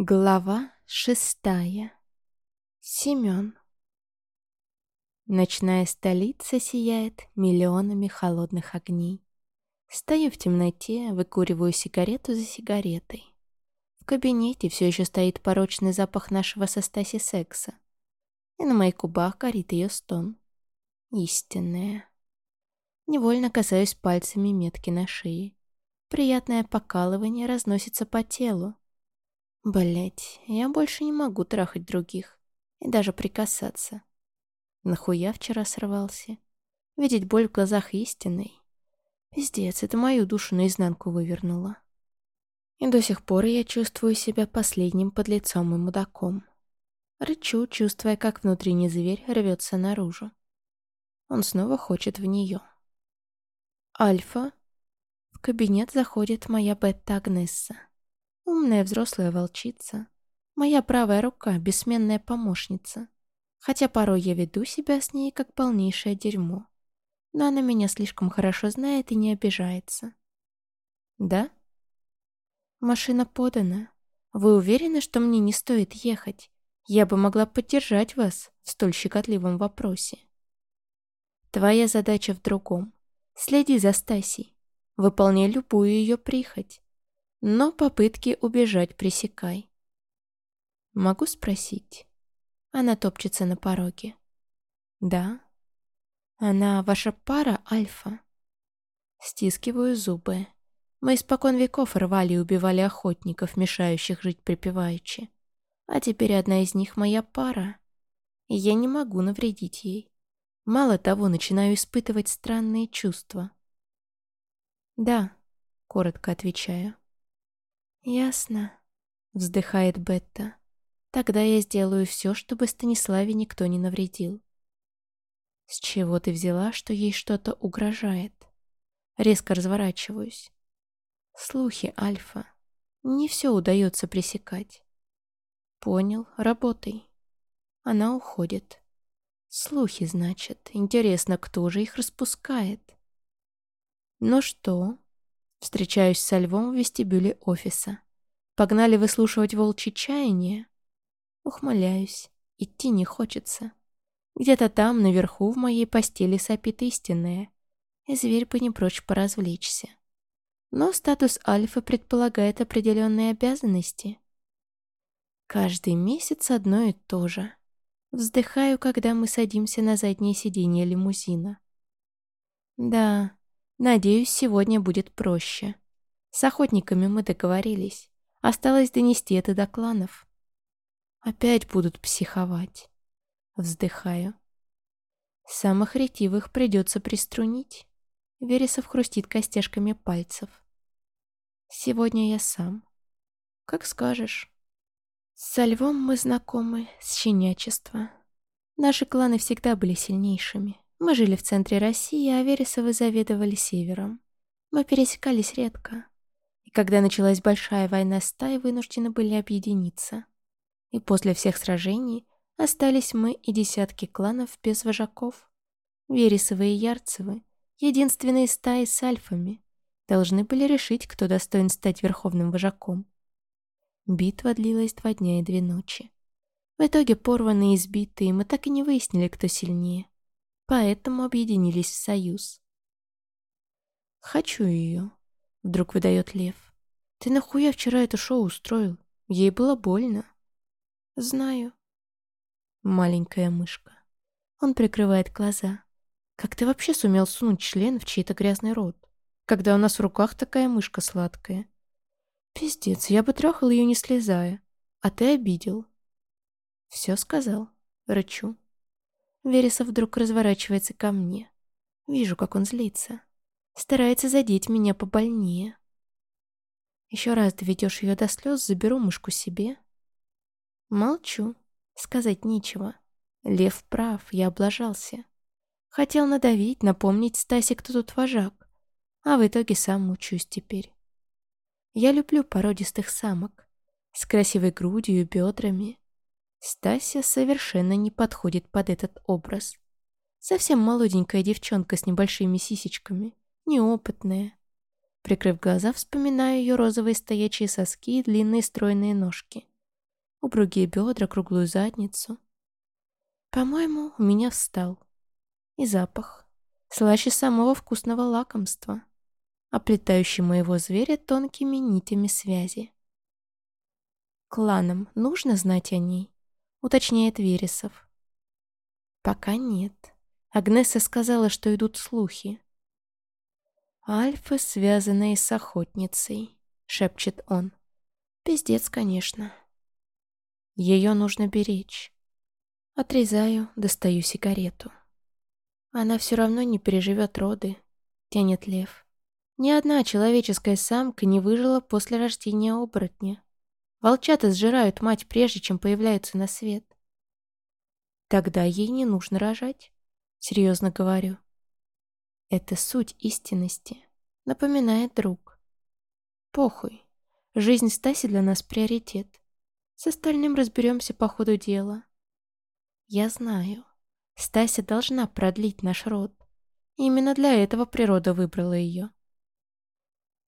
Глава шестая. Семен. Ночная столица сияет миллионами холодных огней. Стою в темноте, выкуриваю сигарету за сигаретой. В кабинете все еще стоит порочный запах нашего со Стаси секса. И на моих губах горит ее стон. Истинная. Невольно касаюсь пальцами метки на шее. Приятное покалывание разносится по телу, Блять, я больше не могу трахать других и даже прикасаться. Нахуя вчера сорвался? Видеть боль в глазах истинной? Пиздец, это мою душу наизнанку вывернуло. И до сих пор я чувствую себя последним подлецом и мудаком. Рычу, чувствуя, как внутренний зверь рвется наружу. Он снова хочет в нее. Альфа. В кабинет заходит моя бетта-агнесса. Умная взрослая волчица. Моя правая рука, бессменная помощница. Хотя порой я веду себя с ней как полнейшее дерьмо. Но она меня слишком хорошо знает и не обижается. Да? Машина подана. Вы уверены, что мне не стоит ехать? Я бы могла поддержать вас в столь щекотливом вопросе. Твоя задача в другом. Следи за Стасей. Выполняй любую ее прихоть. Но попытки убежать пресекай. Могу спросить? Она топчется на пороге. Да? Она ваша пара, Альфа? Стискиваю зубы. Мы испокон веков рвали и убивали охотников, мешающих жить припеваючи. А теперь одна из них моя пара. И я не могу навредить ей. Мало того, начинаю испытывать странные чувства. «Да», — коротко отвечаю. «Ясно», — вздыхает Бетта. «Тогда я сделаю все, чтобы Станиславе никто не навредил». «С чего ты взяла, что ей что-то угрожает?» Резко разворачиваюсь. «Слухи, Альфа. Не все удается пресекать». «Понял, работай». Она уходит. «Слухи, значит. Интересно, кто же их распускает?» «Ну что?» Встречаюсь со львом в вестибюле офиса. Погнали выслушивать волчьи чаяния? Ухмыляюсь. Идти не хочется. Где-то там, наверху, в моей постели сопит истинное. И зверь бы не прочь поразвлечься. Но статус альфа предполагает определенные обязанности. Каждый месяц одно и то же. Вздыхаю, когда мы садимся на заднее сиденье лимузина. Да, Надеюсь, сегодня будет проще. С охотниками мы договорились. Осталось донести это до кланов. Опять будут психовать. Вздыхаю. Самых ретивых придется приструнить. Вересов хрустит костяшками пальцев. Сегодня я сам. Как скажешь. Со львом мы знакомы с щенячества. Наши кланы всегда были сильнейшими. Мы жили в центре России, а Вересовы заведовали севером. Мы пересекались редко. И когда началась большая война стаи, вынуждены были объединиться. И после всех сражений остались мы и десятки кланов без вожаков. Вересовы и Ярцевы, единственные стаи с альфами, должны были решить, кто достоин стать верховным вожаком. Битва длилась два дня и две ночи. В итоге порванные и избитые мы так и не выяснили, кто сильнее поэтому объединились в союз. «Хочу ее», — вдруг выдает Лев. «Ты нахуя вчера это шоу устроил? Ей было больно». «Знаю». Маленькая мышка. Он прикрывает глаза. «Как ты вообще сумел сунуть член в чей-то грязный рот, когда у нас в руках такая мышка сладкая?» «Пиздец, я бы трахал ее не слезая, а ты обидел». «Все сказал?» Рычу. Вересов вдруг разворачивается ко мне. Вижу, как он злится. Старается задеть меня побольнее. Еще раз доведешь ее до слез, заберу мышку себе. Молчу. Сказать нечего. Лев прав, я облажался. Хотел надавить, напомнить Стасе, кто тут вожак. А в итоге сам мучусь теперь. Я люблю породистых самок. С красивой грудью и бедрами. Стася совершенно не подходит под этот образ. Совсем молоденькая девчонка с небольшими сисечками, неопытная. Прикрыв глаза, вспоминаю ее розовые стоячие соски и длинные стройные ножки. упругие бедра, круглую задницу. По-моему, у меня встал. И запах. Слаще самого вкусного лакомства, оплетающий моего зверя тонкими нитями связи. «Кланам нужно знать о ней?» — уточняет Вересов. «Пока нет. Агнеса сказала, что идут слухи. «Альфы, связанные с охотницей», — шепчет он. «Пиздец, конечно. Ее нужно беречь. Отрезаю, достаю сигарету. Она все равно не переживет роды, тянет лев. Ни одна человеческая самка не выжила после рождения оборотня. Волчата сжирают мать, прежде чем появляются на свет. Тогда ей не нужно рожать, серьезно говорю. Это суть истинности, напоминает друг. Похуй. Жизнь Стаси для нас приоритет. С остальным разберемся по ходу дела. Я знаю. Стася должна продлить наш род. Именно для этого природа выбрала ее.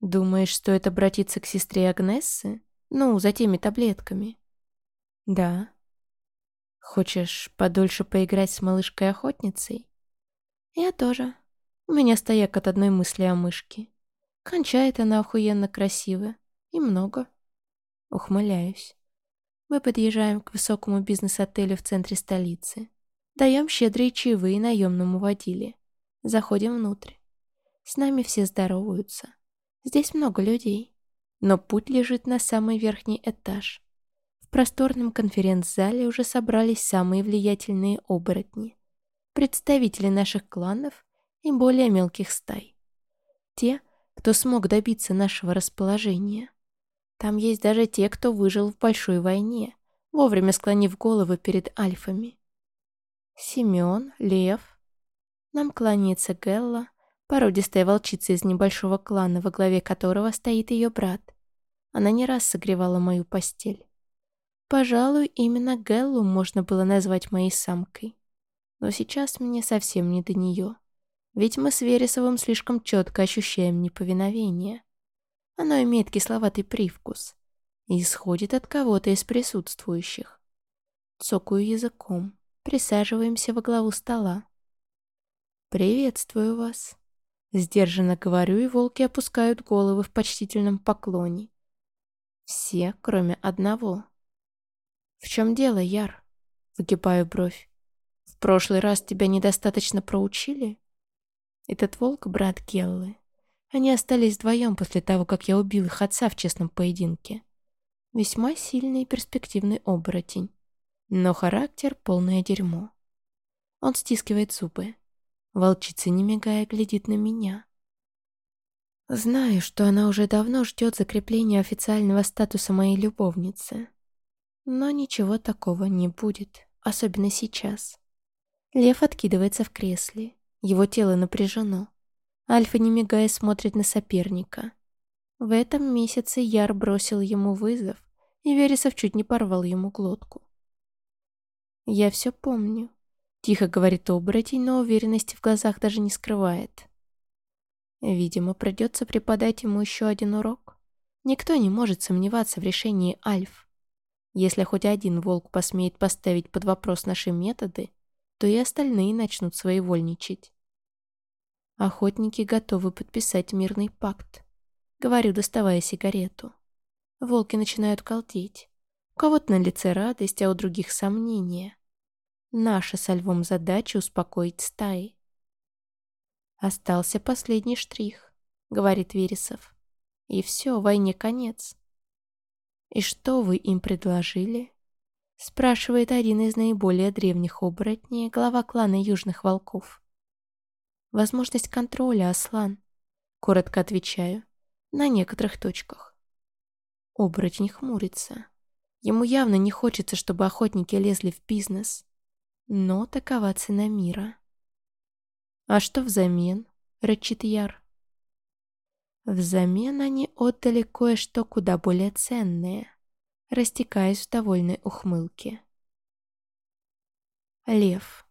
Думаешь, стоит обратиться к сестре Агнессы? Ну, за теми таблетками. Да. Хочешь подольше поиграть с малышкой-охотницей? Я тоже. У меня стояк от одной мысли о мышке. Кончает она охуенно красиво. И много. Ухмыляюсь. Мы подъезжаем к высокому бизнес-отелю в центре столицы. Даем щедрые чаевые наемному водиле. Заходим внутрь. С нами все здороваются. Здесь много людей. Но путь лежит на самый верхний этаж. В просторном конференц-зале уже собрались самые влиятельные оборотни. Представители наших кланов и более мелких стай. Те, кто смог добиться нашего расположения. Там есть даже те, кто выжил в большой войне, вовремя склонив головы перед альфами. Семен, Лев. Нам кланяется Гелла, породистая волчица из небольшого клана, во главе которого стоит ее брат. Она не раз согревала мою постель. Пожалуй, именно Геллу можно было назвать моей самкой. Но сейчас мне совсем не до нее. Ведь мы с Вересовым слишком четко ощущаем неповиновение. Оно имеет кисловатый привкус и исходит от кого-то из присутствующих. Цокаю языком, присаживаемся во главу стола. «Приветствую вас», — сдержанно говорю, и волки опускают головы в почтительном поклоне. Все, кроме одного. «В чем дело, Яр?» — выгибаю бровь. «В прошлый раз тебя недостаточно проучили?» Этот волк — брат Келлы, они остались вдвоем после того, как я убил их отца в честном поединке. Весьма сильный и перспективный оборотень. Но характер — полное дерьмо. Он стискивает зубы. Волчица, не мигая, глядит на меня. Знаю, что она уже давно ждет закрепления официального статуса моей любовницы. Но ничего такого не будет, особенно сейчас. Лев откидывается в кресле. Его тело напряжено. Альфа, не мигая, смотрит на соперника. В этом месяце Яр бросил ему вызов, и Вересов чуть не порвал ему глотку. «Я все помню», — тихо говорит оборотень, но уверенности в глазах даже не скрывает. Видимо, придется преподать ему еще один урок. Никто не может сомневаться в решении Альф. Если хоть один волк посмеет поставить под вопрос наши методы, то и остальные начнут своевольничать. Охотники готовы подписать мирный пакт. Говорю, доставая сигарету. Волки начинают колтеть. У кого-то на лице радость, а у других сомнения. Наша со львом задача успокоить стаи. «Остался последний штрих», — говорит Вересов. «И все, войне конец». «И что вы им предложили?» — спрашивает один из наиболее древних оборотней, глава клана Южных Волков. Возможность контроля, Аслан. Коротко отвечаю. На некоторых точках. Оборотень хмурится. Ему явно не хочется, чтобы охотники лезли в бизнес. Но такова цена мира. «А что взамен?» — рычит Яр. Взамен они отдали кое-что куда более ценное, растекаясь в довольной ухмылке. Лев.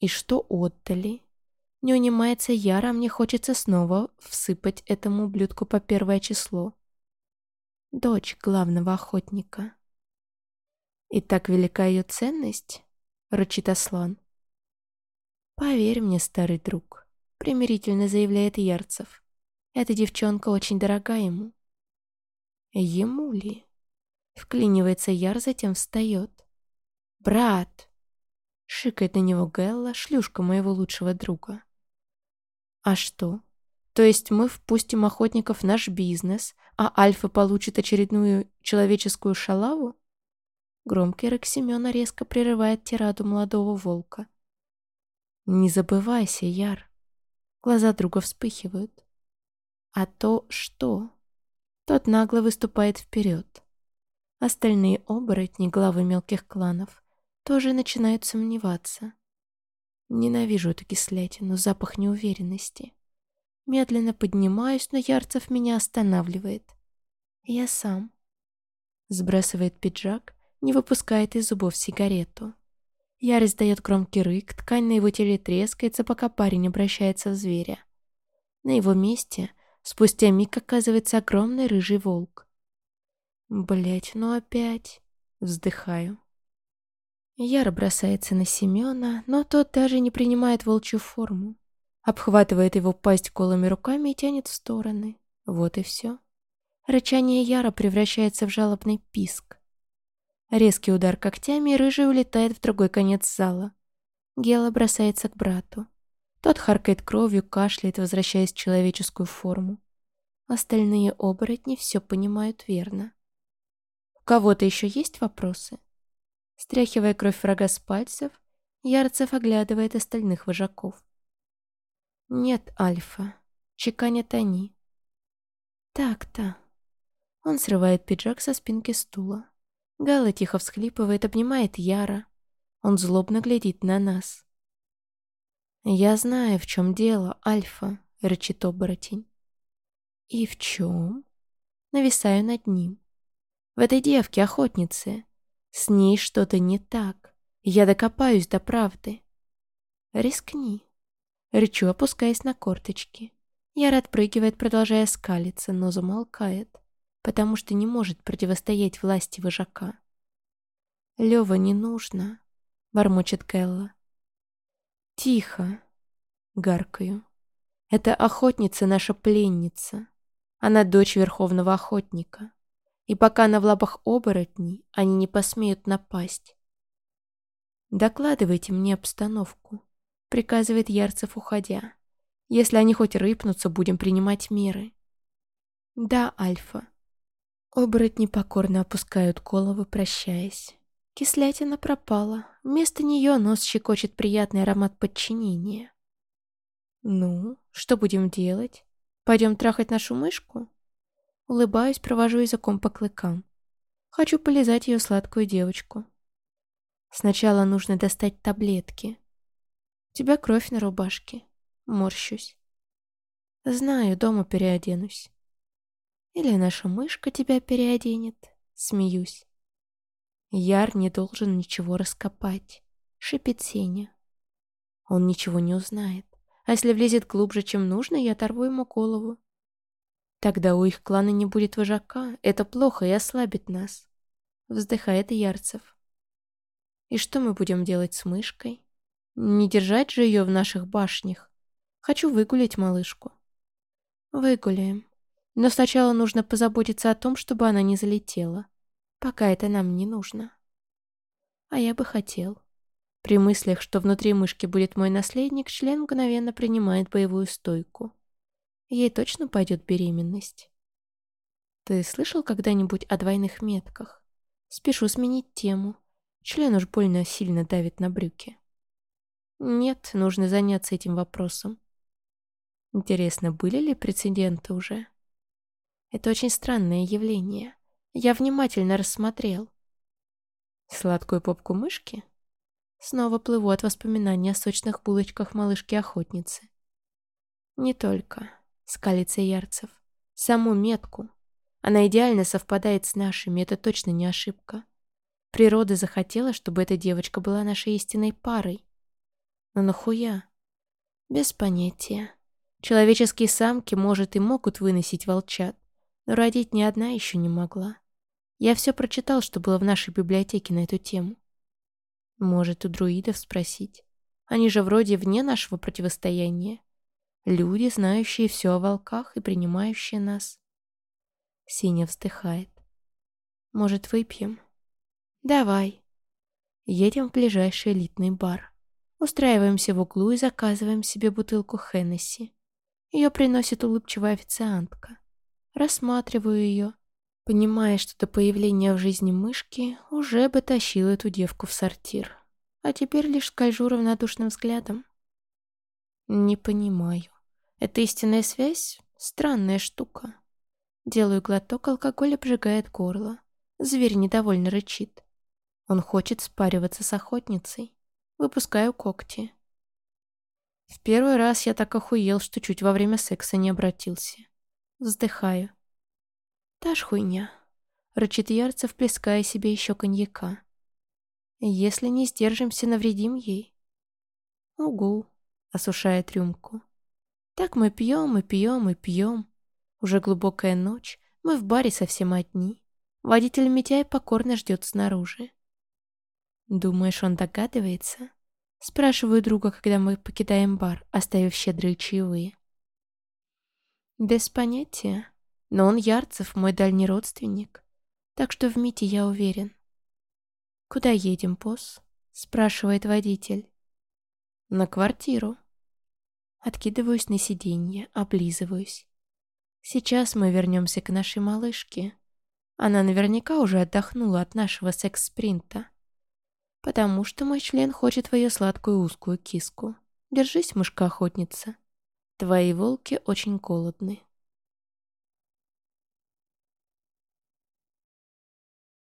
И что отдали? Не унимается Яра, мне хочется снова всыпать этому ублюдку по первое число. Дочь главного охотника. «И так велика ее ценность?» — рычит Аслан. «Поверь мне, старый друг», — примирительно заявляет Ярцев. «Эта девчонка очень дорога ему». «Ему ли?» — вклинивается Яр, затем встает. «Брат!» — шикает на него Гелла, шлюшка моего лучшего друга. «А что? То есть мы впустим охотников в наш бизнес, а Альфа получит очередную человеческую шалаву?» Громкий рык Семена резко прерывает тираду молодого волка. «Не забывайся, Яр!» Глаза друга вспыхивают. «А то что?» Тот нагло выступает вперед. Остальные оборотни, главы мелких кланов, тоже начинают сомневаться. Ненавижу эту кислятину, запах неуверенности. Медленно поднимаюсь, но Ярцев меня останавливает. Я сам. Сбрасывает пиджак, не выпускает из зубов сигарету. Яр издает громкий рык, ткань на его теле трескается, пока парень обращается в зверя. На его месте спустя миг оказывается огромный рыжий волк. Блять, ну опять. Вздыхаю. Яр бросается на Семена, но тот даже не принимает волчью форму. Обхватывает его пасть голыми руками и тянет в стороны. Вот и все. Рычание Яра превращается в жалобный писк. Резкий удар когтями, и рыжий улетает в другой конец зала. Гела бросается к брату. Тот харкает кровью, кашляет, возвращаясь в человеческую форму. Остальные оборотни все понимают верно. У кого-то еще есть вопросы? Стряхивая кровь врага с пальцев, Ярцев оглядывает остальных вожаков. «Нет, Альфа», — чеканят они. «Так-то». Он срывает пиджак со спинки стула. Гала тихо всхлипывает, обнимает Яра. Он злобно глядит на нас. «Я знаю, в чем дело, Альфа», — рычит оборотень. «И в чем?» Нависаю над ним. «В этой девке, охотнице. С ней что-то не так. Я докопаюсь до правды». «Рискни», — рычу, опускаясь на корточки. Яр отпрыгивает, продолжая скалиться, но замолкает потому что не может противостоять власти вожака. «Лёва, не нужно», — бормочет Кэлла. «Тихо», — гаркаю. «Это охотница наша пленница. Она дочь верховного охотника. И пока она в лапах оборотней, они не посмеют напасть». «Докладывайте мне обстановку», — приказывает Ярцев, уходя. «Если они хоть рыпнутся, будем принимать меры». «Да, Альфа», Оборотни покорно опускают головы, прощаясь. Кислятина пропала. Вместо нее нос щекочет приятный аромат подчинения. «Ну, что будем делать? Пойдем трахать нашу мышку?» Улыбаюсь, провожу языком по клыкам. Хочу полизать ее сладкую девочку. Сначала нужно достать таблетки. У тебя кровь на рубашке. Морщусь. Знаю, дома переоденусь. Или наша мышка тебя переоденет. Смеюсь. Яр не должен ничего раскопать. Шипит Сеня. Он ничего не узнает. А если влезет глубже, чем нужно, я оторву ему голову. Тогда у их клана не будет вожака. Это плохо и ослабит нас. Вздыхает Ярцев. И что мы будем делать с мышкой? Не держать же ее в наших башнях. Хочу выгулять малышку. Выгуляем. Но сначала нужно позаботиться о том, чтобы она не залетела. Пока это нам не нужно. А я бы хотел. При мыслях, что внутри мышки будет мой наследник, член мгновенно принимает боевую стойку. Ей точно пойдет беременность. Ты слышал когда-нибудь о двойных метках? Спешу сменить тему. Член уж больно сильно давит на брюки. Нет, нужно заняться этим вопросом. Интересно, были ли прецеденты уже? Это очень странное явление. Я внимательно рассмотрел. Сладкую попку мышки? Снова плыву от воспоминаний о сочных булочках малышки-охотницы. Не только. Скалится Ярцев. Саму метку. Она идеально совпадает с нашими, это точно не ошибка. Природа захотела, чтобы эта девочка была нашей истинной парой. Но нахуя? Без понятия. Человеческие самки, может, и могут выносить волчат, Но родить ни одна еще не могла. Я все прочитал, что было в нашей библиотеке на эту тему. Может, у друидов спросить. Они же вроде вне нашего противостояния. Люди, знающие все о волках и принимающие нас. Синя вздыхает. Может, выпьем? Давай. Едем в ближайший элитный бар. Устраиваемся в углу и заказываем себе бутылку Хеннесси. Ее приносит улыбчивая официантка. Рассматриваю ее, понимая, что до появления в жизни мышки уже бы тащил эту девку в сортир. А теперь лишь скольжу равнодушным взглядом. Не понимаю. Это истинная связь? Странная штука. Делаю глоток, алкоголь обжигает горло. Зверь недовольно рычит. Он хочет спариваться с охотницей. Выпускаю когти. В первый раз я так охуел, что чуть во время секса не обратился. Вздыхаю. Та ж хуйня. Рычит Ярцев, плеская себе еще коньяка. Если не сдержимся, навредим ей. Угу, осушает рюмку. Так мы пьем и пьем и пьем. Уже глубокая ночь, мы в баре совсем одни. Водитель Митяй покорно ждет снаружи. Думаешь, он догадывается? Спрашиваю друга, когда мы покидаем бар, оставив щедрые чаевые. Без понятия. Но он Ярцев, мой дальний родственник. Так что в Мите я уверен. «Куда едем, босс?» — спрашивает водитель. «На квартиру». Откидываюсь на сиденье, облизываюсь. Сейчас мы вернемся к нашей малышке. Она наверняка уже отдохнула от нашего секс-спринта. Потому что мой член хочет ее сладкую узкую киску. Держись, мышка-охотница. Твои волки очень голодны.